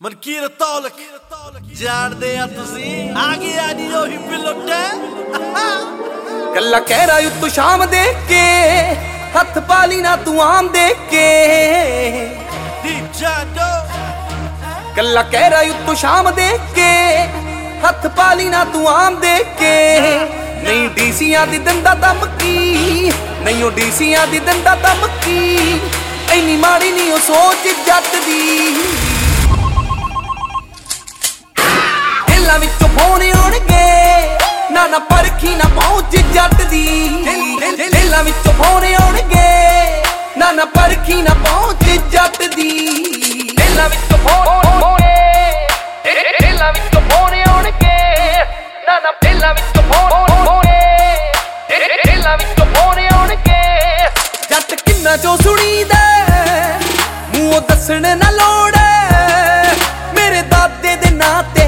ਮਨਕੀਰ ਤੌਲਕ। ਜਾਣਦੇ ਆ ਤੁਸੀਂ? ਆ ਗਿਆ ਨੀ ਉਹੀ ਬਿਲੋਟੇ ਕੱਲਾ ਕਹਿ ਰਾ ਤੂੰ ਸ਼ਾਮ ਦੇ ਕੇ ਹੱਥ ਪਾਲੀ ਨਾ ਤੂੰ ਆਮ ਦੇ ਕੇ। ਦੀ। ਜਾਦੋ ਕੱਲਾ ਕਹਿ ਰਾ ਤੂੰ ਸ਼ਾਮ ਦੇ ਕੇ ਹੱਥ ਪਾਲੀ ਨਾ ਤੂੰ ਆਮ ਦੇ ਕੇ। ਨਹੀਂ ਡੀਸੀਆਂ ਦੀ ਦੰਦਾ ਧਮਕੀ ਨਹੀਂ ਉਹ ਡੀਸੀਆਂ ਦੀ ਦੰਦਾ ਧਮਕੀ। ਐਨੀ ਮਾੜੀ ਨਹੀਂ ਉਹ ਸੋਚ ਜੱਟ ਦੀ। ਨਾ ਨਾ ਪਰਖੀ, ਨਾ ਪਹੁੰਚ ਜੱਟ ਦੀ। ਢੇਲਾਂ ਵਿੱਚੋਂ ਫੋਨ ਆਉਣਗੇ। ਨਾ ਨਾ ਪਰਖੀ, ਨਾ ਪਹੁੰਚ ਜੱਟ ਦੀ। ਢੇਲਾਂ ਵਿੱਚੋਂ ਫੋਨ ਢੇਲਾਂ ਵਿੱਚੋਂ ਫੋਨ ਆਉਣਗੇ। ਨਾ ਨਾ ਢੇਲਾਂ ਵਿੱਚੋਂ ਫੋਨ ਢੇਲਾਂ ਵਿੱਚੋਂ ਫੋਨ ਆਉਣਗੇ। ਜੱਟ ਕਿੰਨਾ ਚੋਂ ਸੁਣੀਦਾ ਮੂੰਹੋਂ ਦੱਸਣ ਨਾ ਲੋੜ ਮੇਰੇ ਦਾਦੇ ਦੇ ਨਾਂ ਤੇ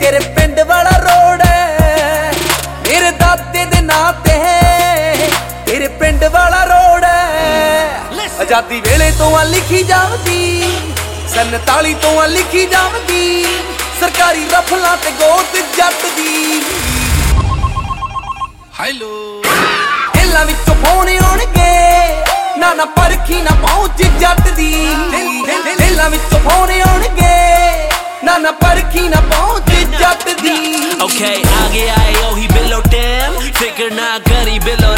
ਤੇਰੇ ਆਜ਼ਾਦੀ ਵੇਲੇ ਤੋਂ ਆ ਲਿਖੀ ਜਾਂਦੀ ਸੰਤਾਲੀ ਤੋਂ ਆ ਲਿਖੀ ਜਾਂਦੀ ਸਰਕਾਰੀ ਰਫਲਾਂ ਤੇ ਗੋਤ ਜੱਟ ਦੀ ਹੈਲੋ। ਢੇਲਾਂ ਵਿੱਚੋਂ ਫੋਨ ਆਉਣਗੇ ਨਾ ਨਾ ਪਰਖੀ ਨਾ ਪਹੁੰਚ ਜੱਟ ਦੀ ਢੇਲਾਂ ਵਿੱਚੋਂ ਫੋਨ ਆਉਣਗੇ ਨਾ ਨਾ ਪਰਖੀ ਨਾ ਪਹੁੰਚ ਜੱਟ ਦੀ Okay, ਆ ਗਿਆ ਏ ਉਹੀ ਬਿੱਲੋ ਟੈਮ ਫਿਕਰ ਨਾ ਕਰੀ ਬਿਲੋ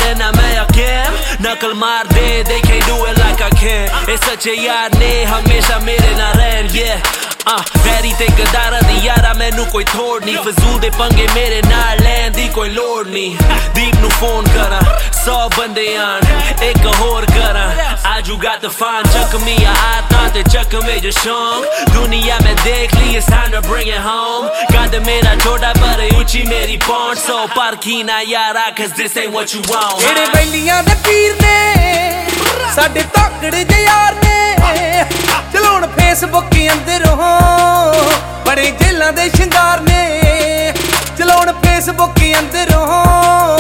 ਅਕੈਮ ਨਕਲ ਮਾਰ ਦੇ they can't do it like I can. ਇਹ ਸੱਚੇ ਯਾਰ ਨੇ ਹਮੇਸ਼ਾ ਮੇਰੇ ਨਾਲ ਰਹਿਣ yeah. ਆ ਵੈਰੀ ਤੇ ਗਦਾਰਾ ਦੀ ਯਾਰਾ ਮੈਨੂੰ ਕੋਈ ਥੋੜ ਨਹੀਂ ਫਜ਼ੂਲ ਦੇ ਪੰਗੇ ਮੇਰੇ ਨਾਲ ਲੈਣ ਦੀ ਕੋਈ ਲੋੜ ਨਹੀਂ। ਦੀਪ ਨੂੰ ਫੋਨ ਕਰਾਂ 100 ਬੰਦੇ ਆਣ, ਇੱਕ ਹੋਰ ਕਰਾਂ। ਆਜੂ got the fun, ਚੱਕ ਮੀ ਆ ਤੇ ਚੱਕ ਮੇ ਜੋ ਸ਼ੌਂਕ। ਦੁਨੀਆ ਮੈਂ ਦੇਖ ਲਈ it's time to bring it home ਗੰਦ ਮੇਰਾ ਛੋਟਾ ਪਰ ਉੱਚੀ ਮੇਰੀ ਪਹੁੰਚ। ਸੋ ਪਰ ਕੀ ਨਾ ਯਾਰਾ cause this ain't what you want? ਜਿਹੜੇ ਬੈਲੀਆਂ ਦੇ ਪੀਰ ਨੇ, ਸਾਡੇ ਧਾਕੜੇ ਦੇ ਯਾਰ ਨੇ। ਚਲਾਉਣ ਫੇਸਬੁੱਕ ਅੰਦਰੋਂ, ਬੜੇ ਜੇਲਾਂ ਦੇ ਸ਼ਿੰਗਾਰ ਨੇ। ਚਲਾਉਣ ਫੇਸਬੁੱਕ ਅੰਦਰੋਂ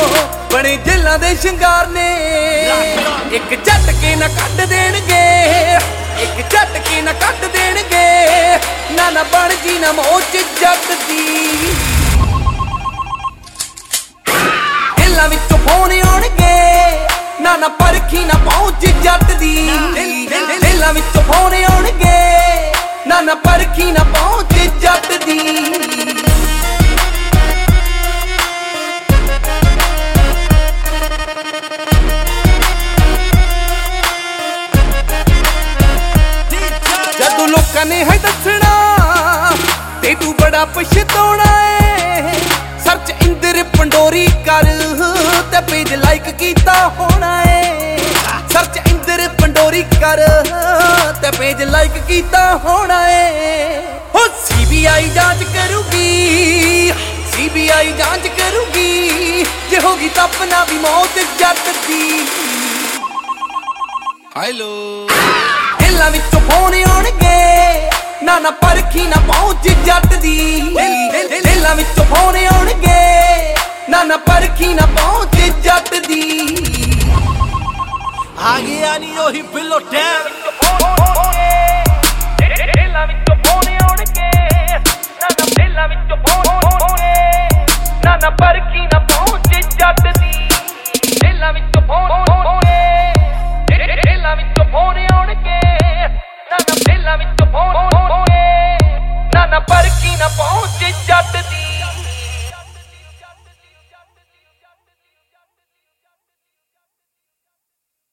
ਬੜੇ ਜੇਲਾਂ ਦੇ ਸ਼ਿੰਗਾਰ ਨੇ। ਇੱਕ ਝਟਕੇ ਨਾ ਕੱਢ ਦੇਣਗੇ, ਇੱਕ ਝਟਕੇ ਨਾ ਕੱਢ ਦੇਣਗੇ। ਨਾ ਨਾ ਬਣ ਜੀ, ਨਾ ਮੋਚ ਜੱਟ ਦੀ। ਢੇਲਾਂ ਵਿੱਚੋਂ ਫੋਨ ਆਉਣਗੇ, ਨਾ ਨਾ ਪਰਖੀ ਨਾ ਪਹੁੰਚ ਜੱਟ ਦੀ। ਢੇਲਾਂ ਵਿੱਚੋਂ ਫੋਨ ਆਉਣਗੇ, ਨਾ ਨਾ ਪਰਖੀ ਨਾ ਪਹੁੰਚ ਜੱਟ ਦੀ। ਬੜਾ ਪਛਤਾਉਣਾ ਏ। ਸਰਚ ਇੰਦਰ ਪੰਡੋਰੀ ਕਰ ਤੇ ਪੇਜ ਲਾਈਕ ਕੀਤਾ ਹੋਣਾ ਏ। ਸਰਚ ਇੰਦਰ ਪੰਡੋਰੀ ਕਰ ਤੇ ਪੇਜ ਲਾਈਕ ਕੀਤਾ ਹੋਣਾ ਏ। ਹੋ ਸੀਬੀਆਈ ਜਾਂਚ ਕਰੂਗੀ ਸੀਬੀਆਈ ਜਾਂਚ ਕਰੂਗੀ। ਜੇ ਹੋਗੀ ਤਾਂ ਆਪਣਾ ਵੀ ਮੌਤ ਜੱਟ ਦੀ। ਹੈਲੋ ਢੇਲਾਂ ਵਿੱਚੋਂ ਫੋਨ ਆਉਣਗੇ। ਨਾ ਨਾ ਪਰਖੀ, ਨਾ ਪਹੁੰਚ ਜੱਟ ਦੀ। ਢੇਲਾਂ ਵਿੱਚੋਂ ਫੋਨ ਆਉਣਗੇ। ਨਾ ਨਾ ਪਰਖੀ, ਨਾ ਪਹੁੰਚ ਜੱਟ ਦੀ। ਆ ਗਿਆ ਨੀ ਉਹੀ ਬਿਲੋਟੇ ਢੇਲਾਂ ਵਿੱਚੋਂ ਫੋਨ ਆਉਣਗੇ। ਨਾ ਨਾ ਢੇਲਾਂ ਵਿੱਚੋਂ ਫੋਨ ਨਾ ਨਾ ਪਰਖੀ, ਨਾ ਨਾ ਢੇਲਾਂ ਪਹੁੰਚ ਜੱਟ